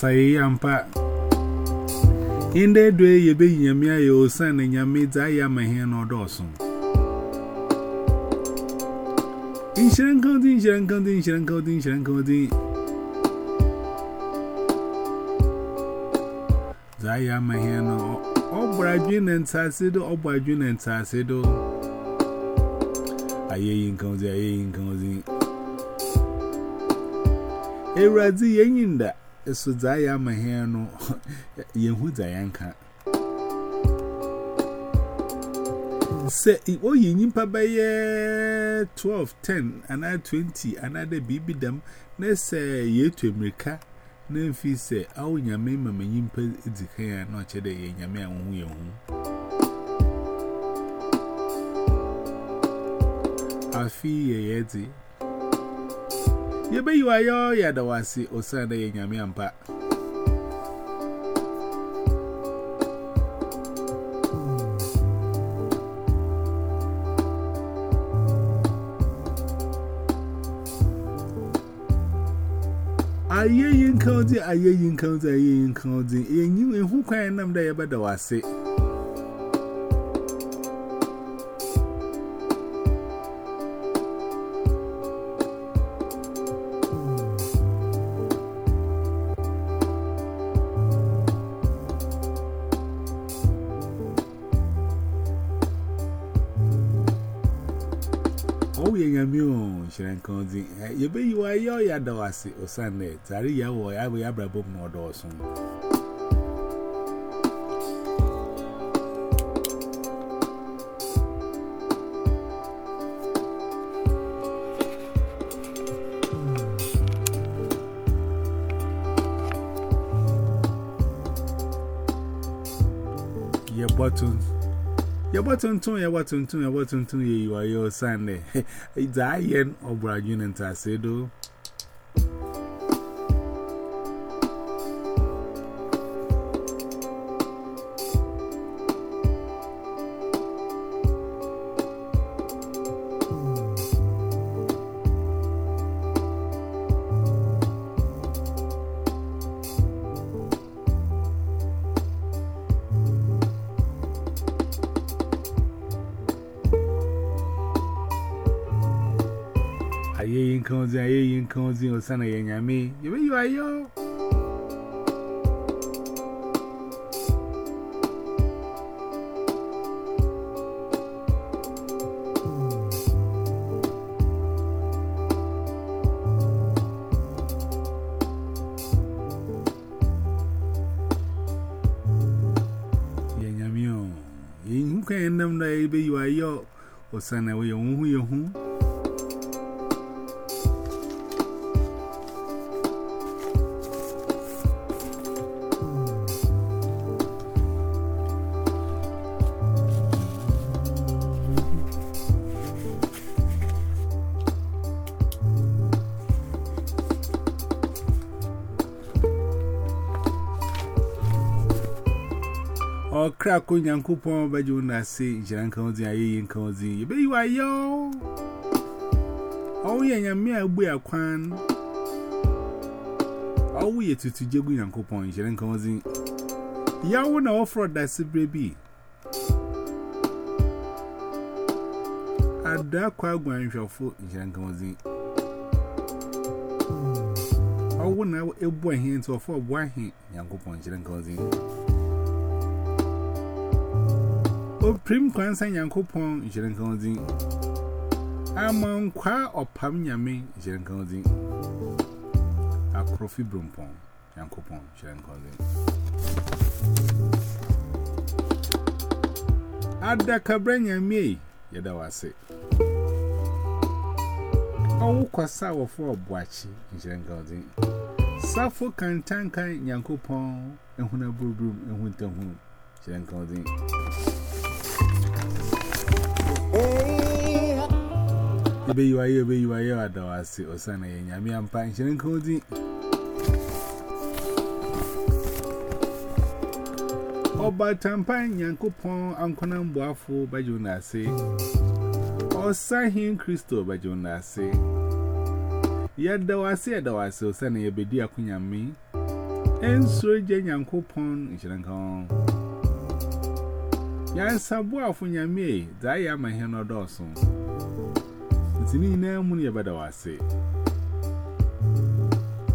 say yampa. In that way, ye be yamia, your son, and yamids, I am a hen or dawson. Insurance county, insurance county, insurance county, insurance county. I am a hen or brajin and tassido or brajin and tassido. I ain't county, I ain't county. A razzie, ain't that. so za ya ma here no yehu za ya nka se o yi nyimpa ba ye 12 10 20 ana de bibi dam na se ye to america na mfi se awo nyame ma ma nyimpa dikan ya na oche de ye nyame a hu ye hu afi ye ye di you are your yadawasi or Sunday in Yamiampa. Aye in county, aye in county, aye in county, and you and who can them there but the wasi. Oh, in. You be you are your yadawasi or Sunday. Tari yawo, I will have a book more dawson. Your. Your button tune, your button tune, your button tune, you are your Sunday. It's a yen or Brajun and Tasedo. Onzi aye yinka onzi osana yenyame. Yebe yu ayo. Yenyame o. Yin hukan nam na yebe yu ayo osana we yu hu yu hu. Or crack on young coupon by you I say, Jan Cozy, I ain't cozy. Be you are yo. Oh, yeah, me, I be a quan. Oh, we are to Jagu young coupon, Jan Cozy. Ya won't offer that baby. At that quite going your foot, Jan Cozy. Oh, when I will boy hands or for one hand, young coupon, Jan Cozy. O prim kwansa yankopon jirenkan odin amankwa opam nyame jirenkan akrofi brompon yankopon jirenkan odin adaka branyame yeda wase owo kwasa wofo obuachi jirenkan safo kantankan yankopon ehuna burbum ehuntahu jirenkan odin Ebe you are, ebe you are, you are, though I see Osana, and Yami and Pansion and Cody. Ọba Tampan Yankopon Ankonan Buafo Bajonase Ọsahin Kristo Bajonase Yadawase Adawase Osana Yebedi Akunyami Ensoje Yankopon Nshirankan Yansabuafo Nyami Daya Mahenodosun It's in ina name of the Wase.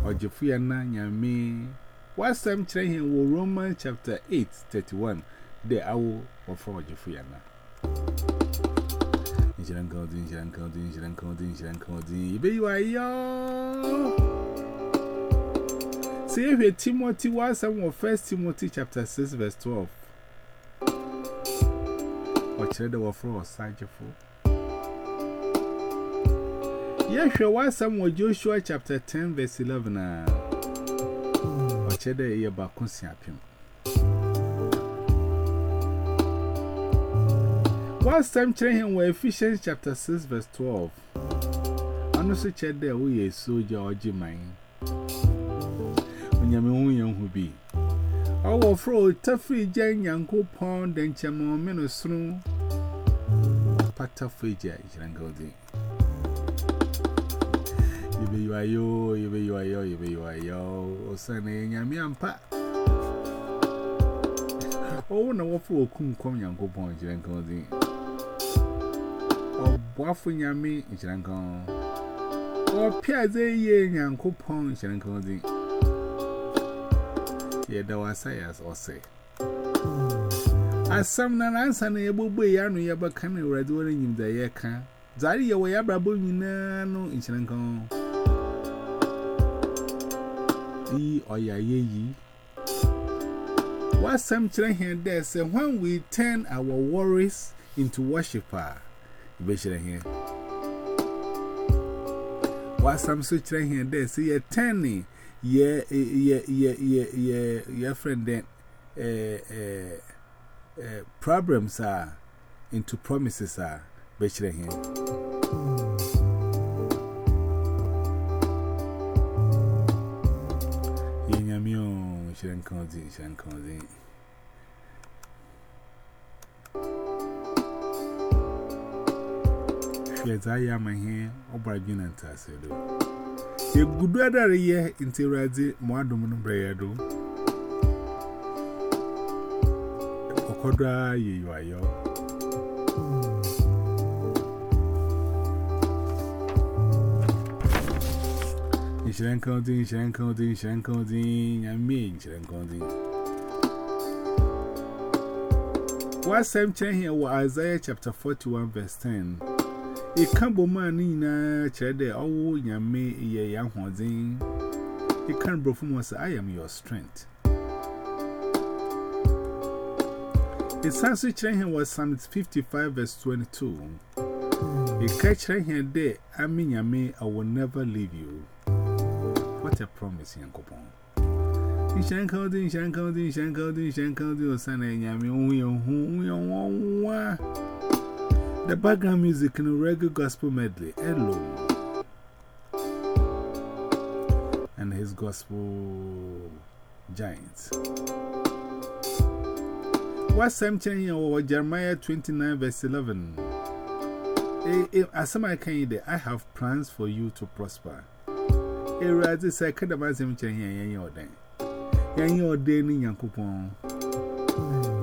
Or na nyame. What's time, Chinese war Romans chapter 8, 31. The hour of Frau Jeffriana. Injiran Kaudin, Injiran Kaudin, Injiran Kaudin, Injiran Kaudin. Ibe you are yo. Say if you Timothy was someone, 1 Timothy chapter 6, verse 12. Or Chinese war Frau Sanjefo. Yes, sure, what's some with Joshua chapter 10, verse 11. Watch it, you're back on Siapium. Time training with Ephesians chapter 6, verse 12. I'm not such a day we are soldier or Jimmy. When you're my own young hubby. Our fro, toughy Jan Yanko Pond, then Chamon Minosru. Patafija, Jangaldi. You be you are you, you be you are you, be you are or son, eh, yammy and pa. Oh, no, what for come come, young go point, you ain't going. Oh, waffle yammy, it's an gone. Oh, Piazza, ye, young go point, you ain't going. Yeah, there was sayers or say. As some nan answer, neighbor boy, you know, you're back and you're doing him the year can. Zari, you're way up, Rabu, you know, it's an. Ye or ya ye. What some children here there say when we turn our worries into worshiper. Bishop here. What some such here, they see a tenny, yeah, yeah, yeah, yeah, yeah, your friend then, uh, uh, problems are into promises are Bishop here. 一緒に感じ、一緒に感じ。yes, I am a hair or by Junant. I said, You e could rather a year into Razi, Mwadum Brayado. Okoda, you are your. Counting, and. What's same chain here was Isaiah chapter 41, verse 10. A cambo man in a chede, oh, yame, ye young holding. A can brofum was I am your strength. A sansu chain was Psalm 55, verse 22. A catch here day, I mean, yame, I will never leave you. What a promise, young coupon. Ishan counting, Shan counting, Shan counting, Shan counting, or son, and yammy, only on whom we are. The background music in a reggae gospel medley, Hello. And his gospel giants. What's Sam Chen or Jeremiah 29, verse 11? As I can, I have plans for you to prosper. A rather second of my cemetery, and your day. And your day in your coupon.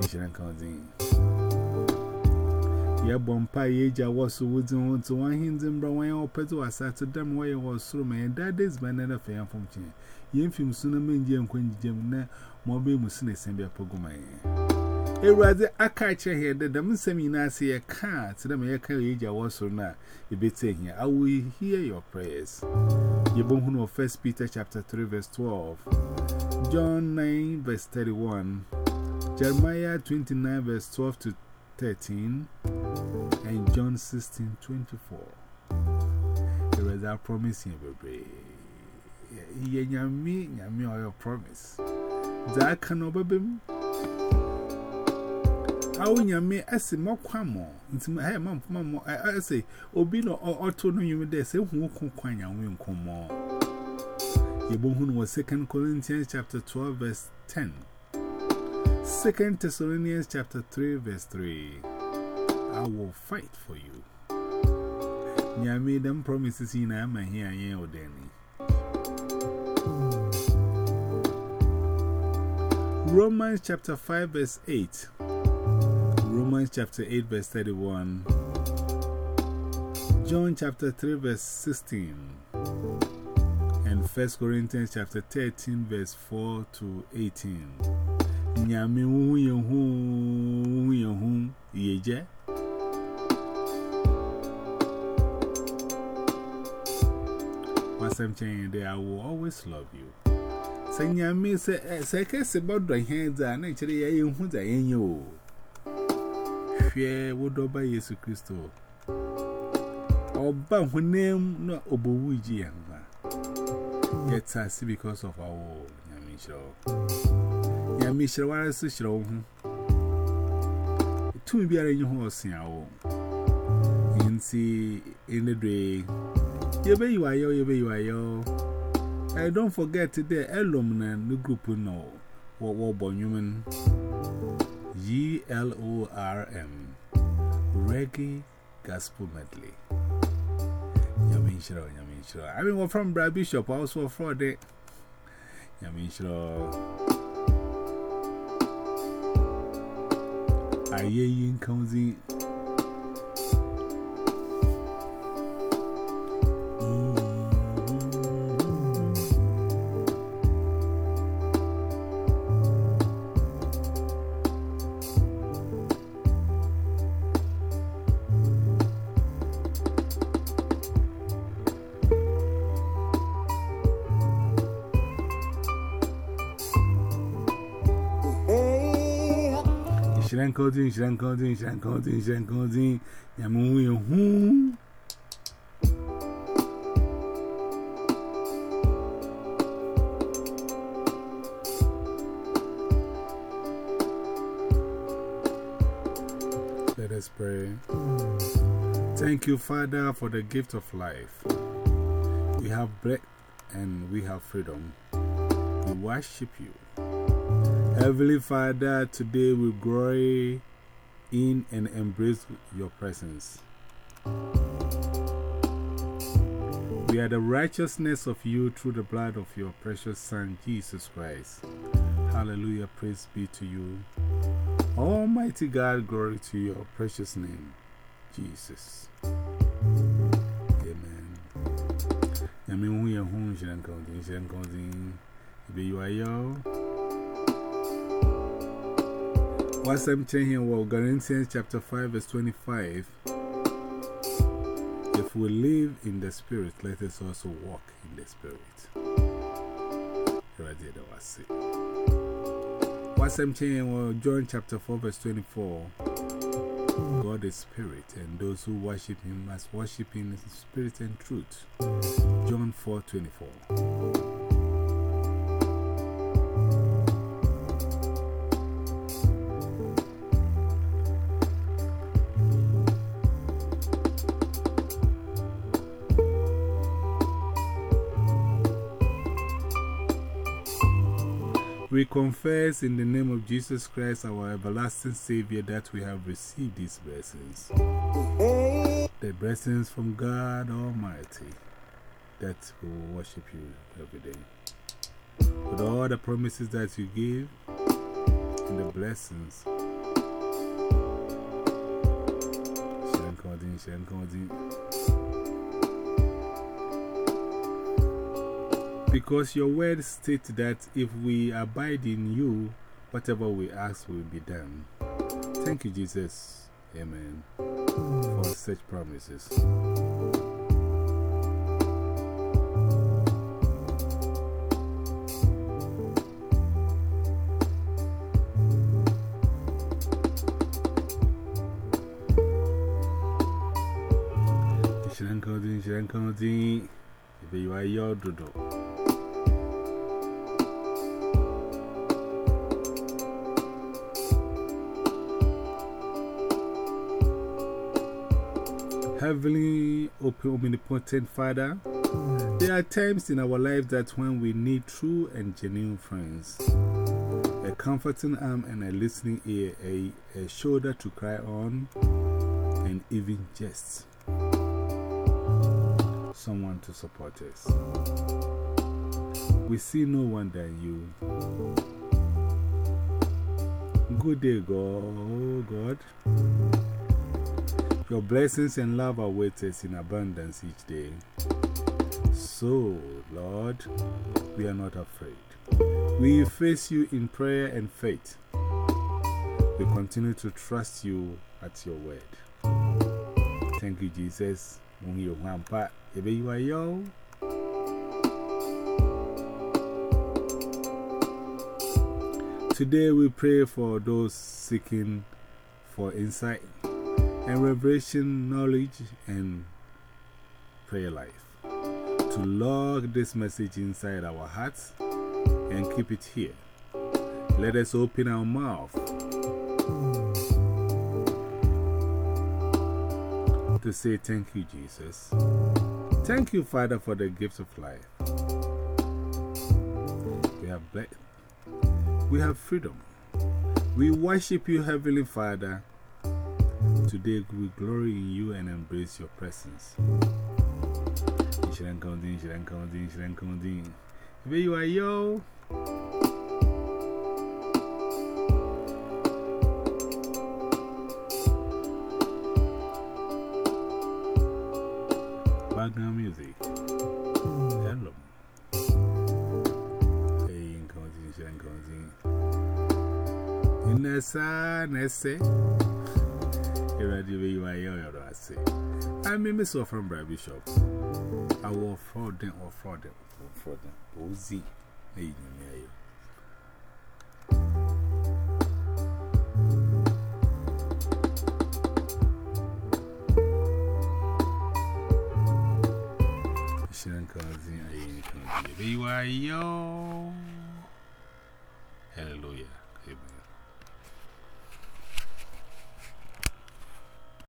Insurance counting. Your bumpy age, I was so wooden on to one hindering brown or petal. I sat to A rather a catcher here that the Musamina say a car to them a car yeja was so now. You be saying I will hear your prayers. You Yebon of First Peter chapter 3, verse 12, John 9, verse 31, Jeremiah 29, verse 12 to 13 and John 16 24. There is a promise here, baby. Ye yami, yami, or your promise. That can obey him. How yami, I say, more quamo. Into my hair, mum, mum, I say, Obino or Otto, no, you may say, who can quanya, we come more. Yebohun was 2 Corinthians chapter 12, verse 10. 2 Thessalonians chapter 3, verse 3. I will fight for you. Nya made them promises in a man here, ye or Danny. Romans chapter 5, verse 8. Romans chapter 8, verse 31. John chapter 3, verse 16. And 1 Corinthians chapter 13, verse 4 to 18. Nyami wu yehu yehu yeje. Once I'm saying there, I will always love you. Say, Nyami say, say, say, about the hands and actually, I am who I am you. Fear would obey Jesus Christ. Oba name no obowu ji amba. Get us because of our Yamishro. Yamishro, what is this? Two be a new horse in our in see in the day. You be you are yo, you be you are yo. I don't forget today, alumni the group no. What war born human G L O R M Reggae Gospel Medley. Yamin Shiro, Yamin Shiro. I mean, we're from Brad Bishop, also for the Yamin Shiro. Aye, yin cozy. Shiran Kodin, Shiran Kodin, Shiran Kodin, Shiran Kodin, Yamu. Let us pray. Thank you, Father, for the gift of life. We have breath and we have freedom. We worship you. Heavenly Father, today we glory in and embrace your presence. We are the righteousness of you through the blood of your precious Son, Jesus Christ. Hallelujah. Praise be to you. Almighty God, glory to your precious name, Jesus. Amen. Yami What's I'm saying here? Well, Galatians chapter 5, verse 25. If we live in the Spirit, let us also walk in the Spirit. What's I'm saying? Well, John chapter 4, verse 24. God is Spirit, and those who worship Him must worship Him in spirit and truth. John 4 24. We confess in the name of Jesus Christ, our everlasting Savior, that we have received these blessings. The blessings from God Almighty, that we will worship you every day. With all the promises that you give and the blessings. Shankodin, Shankodin. Because your word states that if we abide in you, whatever we ask will be done. Thank you, Jesus. Amen. For such promises. If you are your. Heavenly, omnipotent Father, there are times in our lives that when we need true and genuine friends, a comforting arm and a listening ear, a, a shoulder to cry on, and even just someone to support us. We see no one than you. Good day, God. Oh God. Your blessings and love await us in abundance each day. So, Lord, we are not afraid. We face you in prayer and faith. We continue to trust you at your word. Thank you, Jesus. Today we pray for those seeking for insight and revelation, knowledge, and prayer life. To log this message inside our hearts and keep it here. Let us open our mouth to say thank you, Jesus. Thank you, Father, for the gifts of life. We have, blessed. we have freedom. We worship you, Heavenly Father. Today we glory in you and embrace your presence. Where you are, yo. background music. Hello. Hey, Nkonzi, Nkonzi. Inessa, Nesse. Say. I mean, Miss from Brad Bishop. I will fraud them or fraud them or fraud them. Ozi. Hey, you